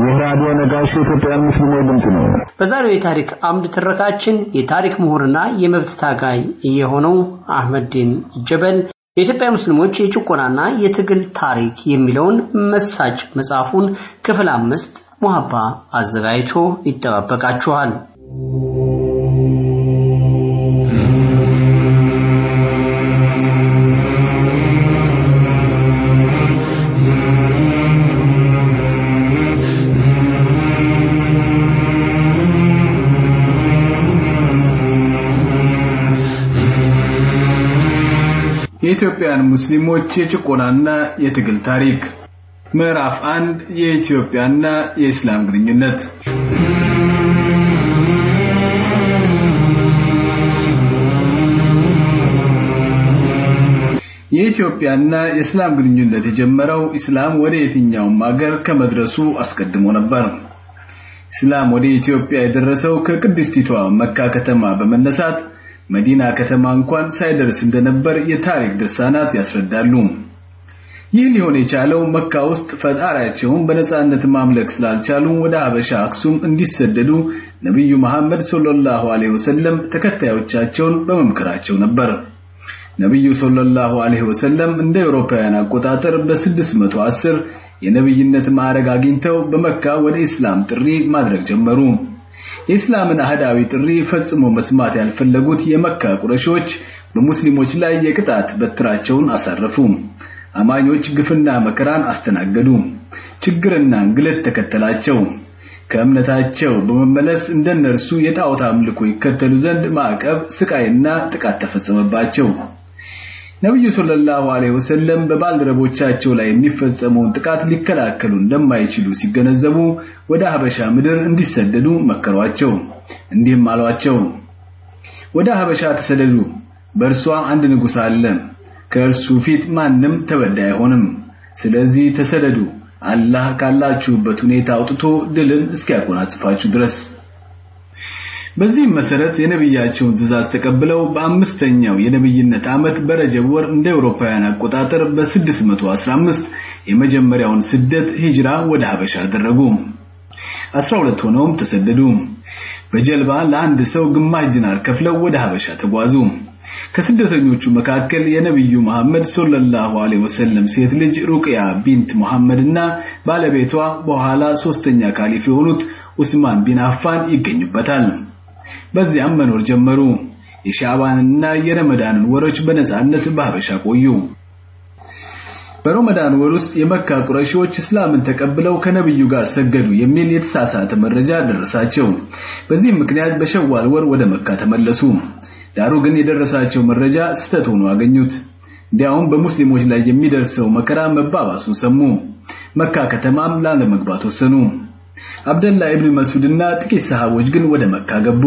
ይህ ራዲዮ ነጋሽ የኢትዮጵያን ሙስሊሞች ድምፅ ነው። በዛሬው የታሪክ አምድ ትረካችን የታሪክ ምሁርና የመብት ታጋይ የሆነው አህመድዲን ጀበል የኢትዮጵያ ሙስሊሞች የጭቆናና የትግል ታሪክ የሚለውን መሳጭ መጽሐፉን ክፍል አምስት ሙሀባ አዘጋጅቶ ይጠባበቃችኋል። የኢትዮጵያን ሙስሊሞች የጭቆናና የትግል ታሪክ ምዕራፍ አንድ የኢትዮጵያና የእስላም ግንኙነት የኢትዮጵያና የእስላም ግንኙነት የጀመረው እስላም ወደ የትኛውም ሀገር ከመድረሱ አስቀድሞ ነበር። እስላም ወደ ኢትዮጵያ የደረሰው ከቅድስቲቷ መካ ከተማ በመነሳት መዲና ከተማ እንኳን ሳይደርስ እንደነበር የታሪክ ድርሳናት ያስረዳሉ። ይህ ሊሆን የቻለው መካ ውስጥ ፈጣሪያቸውን በነጻነት ማምለክ ስላልቻሉ ወደ ሀበሻ አክሱም እንዲሰደዱ ነቢዩ መሐመድ ሰለላሁ ዐለይሂ ወሰለም ተከታዮቻቸውን በመምከራቸው ነበር። ነቢዩ ሰለላሁ ዐለይሂ ወሰለም እንደ አውሮፓውያን አቆጣጠር በ610 የነብይነት ማዕረግ አግኝተው በመካ ወደ እስላም ጥሪ ማድረግ ጀመሩ። የእስላምን አህዳዊ ጥሪ ፈጽሞ መስማት ያልፈለጉት የመካ ቁረሾች በሙስሊሞች ላይ የቅጣት በትራቸውን አሳረፉ። አማኞች ግፍና መከራን አስተናገዱ። ችግርና እንግልት ተከተላቸው። ከእምነታቸው በመመለስ እንደነርሱ የጣዖት አምልኮ ይከተሉ ዘንድ ማዕቀብ፣ ስቃይና ጥቃት ተፈጸመባቸው። ነብዩ ሰለላሁ ዐለይሂ ወሰለም በባልደረቦቻቸው ላይ የሚፈጸመውን ጥቃት ሊከላከሉ እንደማይችሉ ሲገነዘቡ ወደ ሀበሻ ምድር እንዲሰደዱ መከሯቸው። እንዲህም አሏቸው፣ ወደ ሀበሻ ተሰደዱ። በእርሷ አንድ ንጉሥ አለ። ከእርሱ ፊት ማንም ተበዳይ አይሆንም። ስለዚህ ተሰደዱ፣ አላህ ካላችሁበት ሁኔታ አውጥቶ ድልን እስኪያጎናጽፋችሁ ድረስ። በዚህም መሰረት የነብያቸውን ትእዛዝ ተቀብለው በአምስተኛው የነብይነት ዓመት በረጀብ ወር እንደ አውሮፓውያን አቆጣጠር በ615 የመጀመሪያውን ስደት ሂጅራ ወደ ሀበሻ አደረጉ። 12 ሆነውም ተሰደዱ። በጀልባ ለአንድ ሰው ግማሽ ዲናር ከፍለው ወደ ሀበሻ ተጓዙ። ከስደተኞቹ መካከል የነብዩ መሐመድ صلى الله عليه وسلم ሴት ልጅ ሩቅያ ቢንት መሐመድና ባለቤቷ በኋላ ሶስተኛ ካሊፍ የሆኑት ኡስማን ቢን አፋን ይገኙበታል። በዚያም መኖር ጀመሩ። የሻዕባንና የረመዳንን ወሮች በነጻነት በሀበሻ ቆዩ። በረመዳን ወር ውስጥ የመካ ቁረይሾች እስላምን ተቀብለው ከነብዩ ጋር ሰገዱ የሚል የተሳሳተ መረጃ ደረሳቸው። በዚህም ምክንያት በሸዋል ወር ወደ መካ ተመለሱ። ዳሩ ግን የደረሳቸው መረጃ ስተት ሆኖ አገኙት። እንዲያውም በሙስሊሞች ላይ የሚደርሰው መከራ መባባሱን ሰሙ። መካ ከተማም ላለመግባት ወሰኑ። አብደላ ኢብኑ መስዑድና ጥቂት ሰሃቦች ግን ወደ መካ ገቡ።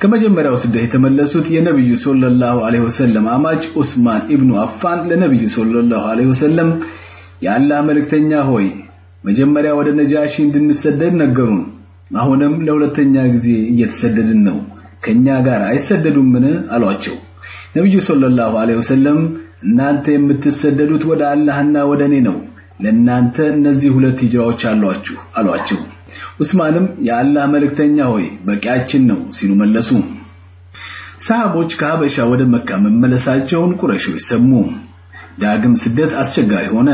ከመጀመሪያው ስደት የተመለሱት የነብዩ ሰለላሁ ዐለይሂ ወሰለም አማች ኡስማን ኢብኑ አፋን ለነብዩ ሰለላሁ ዐለይሂ ወሰለም የአላህ መልእክተኛ ሆይ መጀመሪያ ወደ ነጃሺ እንድንሰደድ ነገሩን። አሁንም ለሁለተኛ ጊዜ እየተሰደድን ነው። ከኛ ጋር አይሰደዱምን አሏቸው። ነብዩ ሰለላሁ ዐለይሂ ወሰለም እናንተ የምትሰደዱት ወደ አላህና ወደ እኔ ነው። ለእናንተ እነዚህ ሁለት ሂጅራዎች አሏችሁ አሏቸው። ኡስማንም የአላህ መልእክተኛ ሆይ በቂያችን ነው ሲሉ መለሱ። ሰሃቦች ከሀበሻ ወደ መካ መመለሳቸውን ቁረሾች ሰሙ። ዳግም ስደት አስቸጋሪ ሆነ።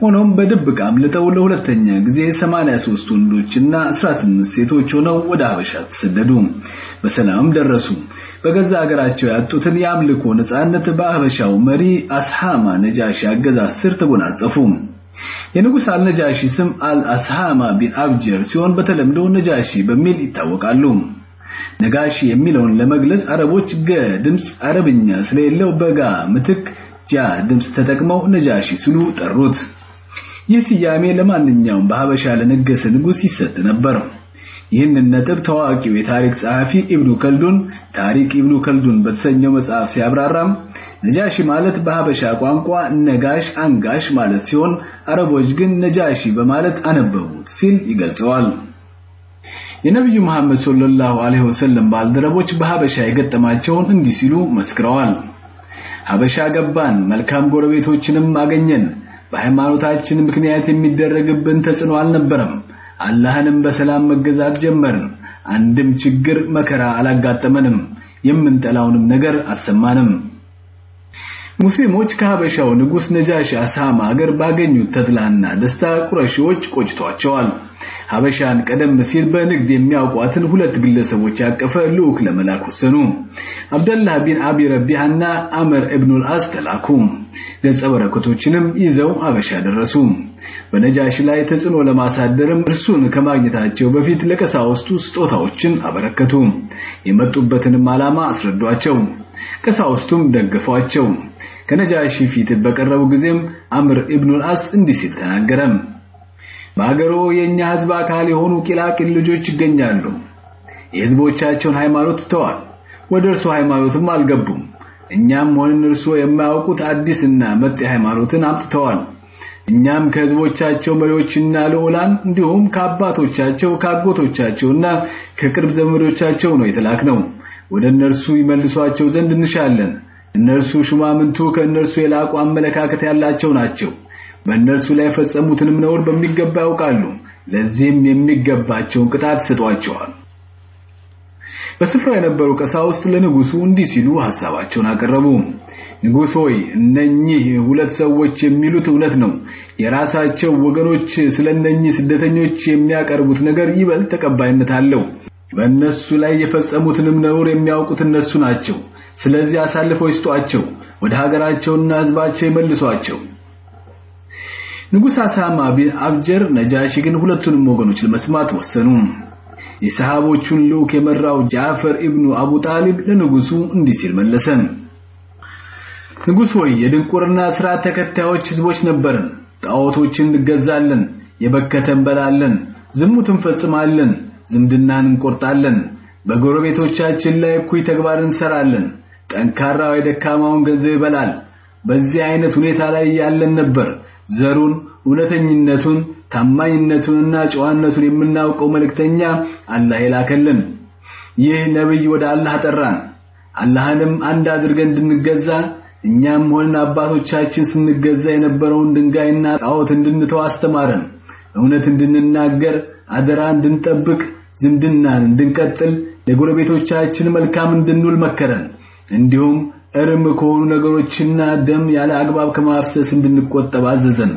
ሆኖም በድብቅ አምልጠው ለሁለተኛ ጊዜ 83 ወንዶችና 18 ሴቶች ሆነው ወደ ሀበሻ ተሰደዱ። በሰላም ደረሱ። በገዛ ሀገራቸው ያጡትን የአምልኮ ነጻነት በሀበሻው መሪ አስሃማ ነጃሺ አገዛዝ ስር ተጎናጸፉ። የንጉስ አልነጃሺ ስም አልአስሃማ ቢን አብጀር ሲሆን በተለምዶ ነጃሺ በሚል ይታወቃሉ። ነጋሺ የሚለውን ለመግለጽ አረቦች ገ ድምፅ አረብኛ ስለሌለው በጋ ምትክ ጃ ድምፅ ተጠቅመው ነጃሺ ሲሉ ጠሩት። ይህ ስያሜ ለማንኛውም በሀበሻ ለነገሰ ንጉስ ይሰጥ ነበር። ይህንን ነጥብ ታዋቂው የታሪክ ጸሐፊ ኢብኑ ከልዱን ታሪክ ኢብኑ ከልዱን በተሰኘው መጽሐፍ ሲያብራራም ነጃሺ ማለት በሀበሻ ቋንቋ ነጋሽ አንጋሽ ማለት ሲሆን አረቦች ግን ነጃሺ በማለት አነበቡት ሲል ይገልጸዋል። የነብዩ መሐመድ ሰለላሁ ዐለይሂ ወሰለም ባልደረቦች በሀበሻ የገጠማቸውን እንዲህ ሲሉ መስክረዋል። ሀበሻ ገባን፣ መልካም ጎረቤቶችንም አገኘን። በሃይማኖታችን ምክንያት የሚደረግብን ተጽዕኖ አልነበረም። አላህንም በሰላም መገዛት ጀመርን። አንድም ችግር መከራ አላጋጠመንም። የምንጠላውንም ነገር አልሰማንም። ሙስሊሞች ከሀበሻው ንጉስ ነጃሽ አሳማ ሀገር ባገኙት ተድላና ደስታ ቁረሺዎች ቆጭቷቸዋል። ሀበሻን ቀደም ሲል በንግድ የሚያውቋትን ሁለት ግለሰቦች ያቀፈ ልዑክ ለመላክ ወሰኑ። አብደላህ ቢን አቢ ረቢሃና አመር ኢብኑል አስ ተላኩ። ገጸ በረከቶችንም ይዘው ሀበሻ ደረሱ። በነጃሽ ላይ ተጽዕኖ ለማሳደርም እርሱን ከማግኘታቸው በፊት ለቀሳውስቱ ስጦታዎችን አበረከቱ። የመጡበትንም ዓላማ አስረዷቸው። ቀሳውስቱም ደገፏቸው። ከነጃሺ ፊት በቀረቡ ጊዜም አምር ኢብኑል አስ እንዲህ ሲል ተናገረ። በአገሮ የኛ ህዝብ አካል የሆኑ ቂላቂል ልጆች ይገኛሉ። የህዝቦቻቸውን ሃይማኖት ትተዋል፣ ወደ እርሱ ሃይማኖትም አልገቡም። እኛም ሆንን እርሱ የማያውቁት አዲስና መጤ ሃይማኖትን አምጥተዋል። እኛም ከህዝቦቻቸው መሪዎችና ልዑላን እንዲሁም ከአባቶቻቸው ከአጎቶቻቸውና ከቅርብ ዘመዶቻቸው ነው የተላክነው። ወደ እነርሱ ይመልሷቸው ዘንድ እንሻለን። እነርሱ ሹማምንቱ ከእነርሱ የላቁ አመለካከት ያላቸው ናቸው። በእነርሱ ላይ የፈጸሙትንም ነውር በሚገባ ያውቃሉ። ለዚህም የሚገባቸውን ቅጣት ሰጧቸዋል። በስፍራው የነበሩ ቀሳውስት ለንጉሱ እንዲህ ሲሉ ሐሳባቸውን አቀረቡ። ንጉሥ ሆይ እነኚህ ሁለት ሰዎች የሚሉት እውነት ነው። የራሳቸው ወገኖች ስለነኚህ ስደተኞች የሚያቀርቡት ነገር ይበልጥ ተቀባይነት አለው። በእነሱ ላይ የፈጸሙትንም ነውር የሚያውቁት እነሱ ናቸው። ስለዚህ አሳልፈው ይስጧቸው፣ ወደ ሀገራቸውና ህዝባቸው ይመልሷቸው። ንጉሥ አሳማ ቢን አብጀር ነጃሺ ግን ሁለቱንም ወገኖች ለመስማት ወሰኑ። የሰሃቦቹን ልዑክ የመራው ጃፈር ኢብኑ አቡ ጣሊብ ለንጉሱ እንዲህ ሲል መለሰ። ንጉሥ ሆይ የድንቁርና ስርዓት ተከታዮች ህዝቦች ነበርን። ጣዖቶችን እንገዛለን፣ የበከተ እንበላለን፣ ዝሙት እንፈጽማለን፣ ዝምድናን እንቆርጣለን፣ በጎረቤቶቻችን ላይ እኩይ ተግባር እንሰራለን። ጠንካራው የደካማውን ገንዘብ ይበላል። በዚህ አይነት ሁኔታ ላይ ያለን ነበር። ዘሩን፣ እውነተኝነቱን፣ ታማኝነቱንና ጨዋነቱን የምናውቀው መልእክተኛ አላህ የላከልን። ይህ ነብይ ወደ አላህ ጠራን። አላህንም አንድ አድርገን እንድንገዛ እኛም ሆነን አባቶቻችን ስንገዛ የነበረውን ድንጋይና ጣዖት እንድንተው አስተማረን። እውነት እንድንናገር፣ አደራ እንድንጠብቅ፣ ዝምድናን እንድንቀጥል፣ ለጎረቤቶቻችን መልካም እንድንውል መከረን። እንዲሁም እርም ከሆኑ ነገሮችና ደም ያለ አግባብ ከማፍሰስ እንድንቆጠብ አዘዘን።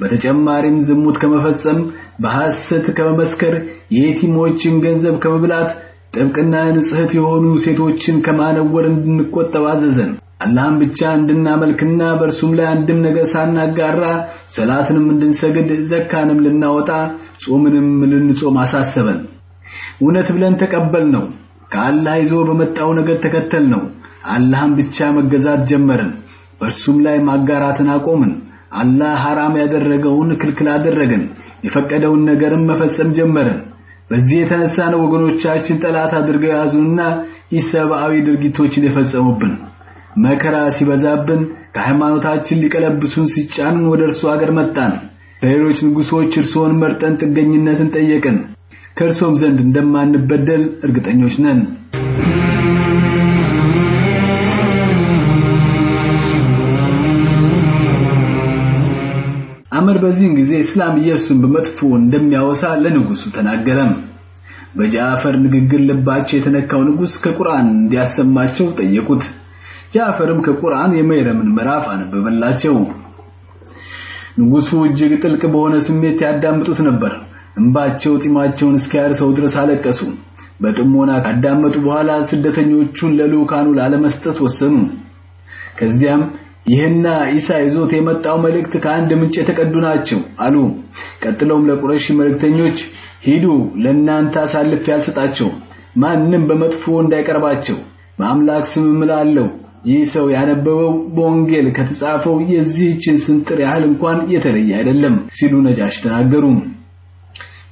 በተጨማሪም ዝሙት ከመፈጸም፣ በሐሰት ከመመስከር፣ የየቲሞችን ገንዘብ ከመብላት፣ ጥብቅና ንጽሕት የሆኑ ሴቶችን ከማነወር እንድንቆጠብ አዘዘን። አላህን ብቻ እንድናመልክና በእርሱም ላይ አንድም ነገር ሳናጋራ ሰላትንም እንድንሰግድ ዘካንም ልናወጣ ጾምንም ልንጾም አሳሰበን። እውነት ብለን ተቀበል ነው። ከአላህ ይዞ በመጣው ነገር ተከተል ነው። አላህን ብቻ መገዛት ጀመርን። በእርሱም ላይ ማጋራትን አቆምን። አላህ ሐራም ያደረገውን ክልክል አደረገን። የፈቀደውን ነገርም መፈጸም ጀመርን። በዚህ የተነሳ ነው ወገኖቻችን ጠላት አድርገው ያዙንና ኢሰብአዊ ድርጊቶችን የፈጸሙብን። መከራ ሲበዛብን ከሃይማኖታችን ሊቀለብሱን ሲጫኑን ወደ እርሱ አገር መጣን። ከሌሎች ንጉሶች እርሶን መርጠን ጥገኝነትን ጠየቅን። ከእርሶም ዘንድ እንደማንበደል እርግጠኞች ነን። በዚህን ጊዜ እስላም ኢየሱስን በመጥፎ እንደሚያወሳ ለንጉሱ ተናገረም። በጃፈር ንግግር ልባቸው የተነካው ንጉስ ከቁርአን እንዲያሰማቸው ጠየቁት። ጃፈርም ከቁርአን የመይረምን ምዕራፍ አነበበላቸው። ንጉሱ እጅግ ጥልቅ በሆነ ስሜት ያዳምጡት ነበር። እንባቸው ጢማቸውን እስኪያርሰው ድረስ አለቀሱ። በጥሞና ካዳመጡ በኋላ ስደተኞቹን ለልኡካኑ ላለመስጠት ወሰኑ። ከዚያም ይህና ኢሳ ይዞት የመጣው መልእክት ከአንድ ምንጭ የተቀዱ ናቸው አሉ። ቀጥለውም ለቁረሺ መልእክተኞች ሂዱ፣ ለእናንተ አሳልፌ አልሰጣቸው፣ ማንም በመጥፎ እንዳይቀርባቸው በአምላክ ስም እምላለሁ ይህ ሰው ያነበበው በወንጌል ከተጻፈው የዚህችን ስንጥር ያህል እንኳን የተለየ አይደለም ሲሉ ነጃሽ ተናገሩ።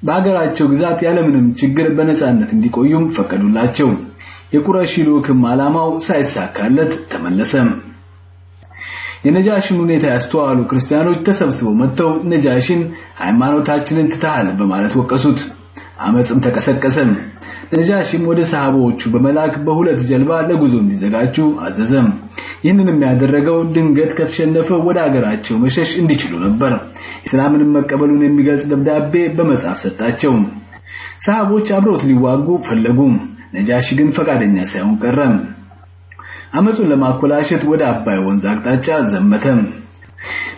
በሀገራቸው ግዛት ያለምንም ችግር በነጻነት እንዲቆዩም ፈቀዱላቸው። የቁረሺ ልኡክም ዓላማው ሳይሳካለት ተመለሰም። የነጃሽን ሁኔታ ያስተዋሉ ክርስቲያኖች ተሰብስበው መጥተው ነጃሽን ሃይማኖታችንን ትተሃል በማለት ወቀሱት። አመጽም ተቀሰቀሰ። ነጃሽም ወደ ሰሃቦቹ በመላክ በሁለት ጀልባ ለጉዞ እንዲዘጋጁ አዘዘም። ይህንንም ያደረገው ድንገት ከተሸነፈ ወደ አገራቸው መሸሽ እንዲችሉ ነበር። እስላምንም መቀበሉን የሚገልጽ ደብዳቤ በመጻፍ ሰጣቸው። ሰሃቦች አብረውት ሊዋጉ ፈለጉ። ነጃሺ ግን ፈቃደኛ ሳይሆን ቀረ። አመጹን ለማኮላሸት ወደ አባይ ወንዝ አቅጣጫ ዘመተ።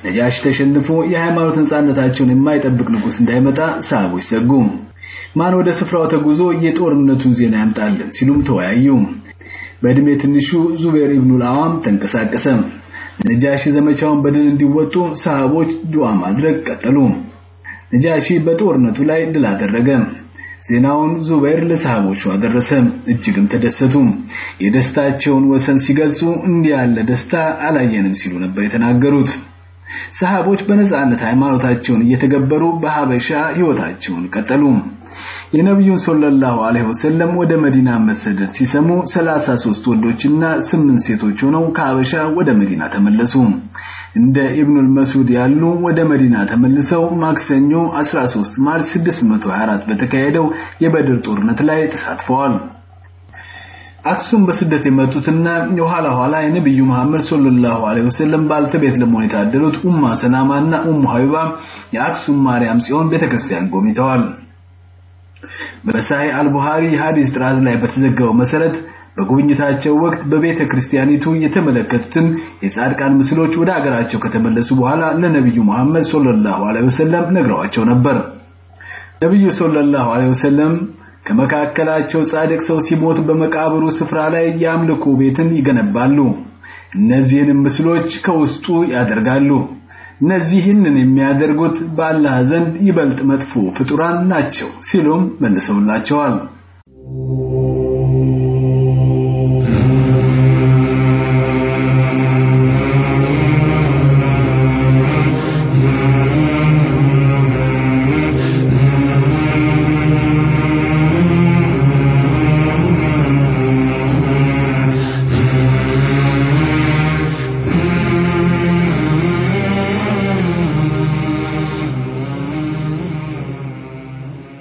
ነጃሺ ተሸንፎ የሃይማኖት ነጻነታቸውን የማይጠብቅ ንጉስ እንዳይመጣ ሰሃቦች ሰጉ። ማን ወደ ስፍራው ተጉዞ የጦርነቱን ዜና ያምጣልን ሲሉም ተወያዩ። በእድሜ ትንሹ ዙቤር ኢብኑል አዋም ተንቀሳቀሰ። ነጃሺ ዘመቻውን በድል እንዲወጡ ሰሃቦች ዱዓ ማድረግ ቀጠሉ። ነጃሺ በጦርነቱ ላይ ድል አደረገ። ዜናውን ዙበይር ለሰሃቦቹ አደረሰ። እጅግም ተደሰቱ። የደስታቸውን ወሰን ሲገልጹ እንዲህ ያለ ደስታ አላየንም ሲሉ ነበር የተናገሩት። ሰሃቦች በነጻነት ሃይማኖታቸውን እየተገበሩ በሐበሻ ህይወታቸውን ቀጠሉ። የነብዩን ሰለላሁ ዐለይሂ ወሰለም ወደ መዲና መሰደድ ሲሰሙ 33 ወንዶችና 8 ሴቶች ሆነው ከሐበሻ ወደ መዲና ተመለሱ። እንደ ኢብኑል መስዑድ ያሉ ወደ መዲና ተመልሰው ማክሰኞ 13 ማርች 624 በተካሄደው የበድር ጦርነት ላይ ተሳትፈዋል። አክሱም በስደት የመጡትና የኋላ ኋላ የነብዩ መሐመድ ሰለላሁ ዐለይሂ ወሰለም ባልተቤት ለመሆን የታደሉት ኡማ ሰላማና ኡሙ ሀቢባ የአክሱም ማርያም ጽዮን ቤተክርስቲያን ጎብኝተዋል። በሳሂህ አልቡሃሪ የሐዲስ ጥራዝ ላይ በተዘገበው መሰረት በጉብኝታቸው ወቅት በቤተ ክርስቲያኒቱ የተመለከቱትን የጻድቃን ምስሎች ወደ አገራቸው ከተመለሱ በኋላ ለነብዩ መሐመድ ሰለላሁ ዐለይሂ ወሰለም ነግረዋቸው ነበር። ነብዩ ሰለላሁ ዐለይሂ ወሰለም ከመካከላቸው ጻድቅ ሰው ሲሞት በመቃብሩ ስፍራ ላይ የአምልኮ ቤትን ይገነባሉ። እነዚህንም ምስሎች ከውስጡ ያደርጋሉ። እነዚህንን የሚያደርጉት በአላህ ዘንድ ይበልጥ መጥፎ ፍጡራን ናቸው ሲሉም መልሰውላቸዋል።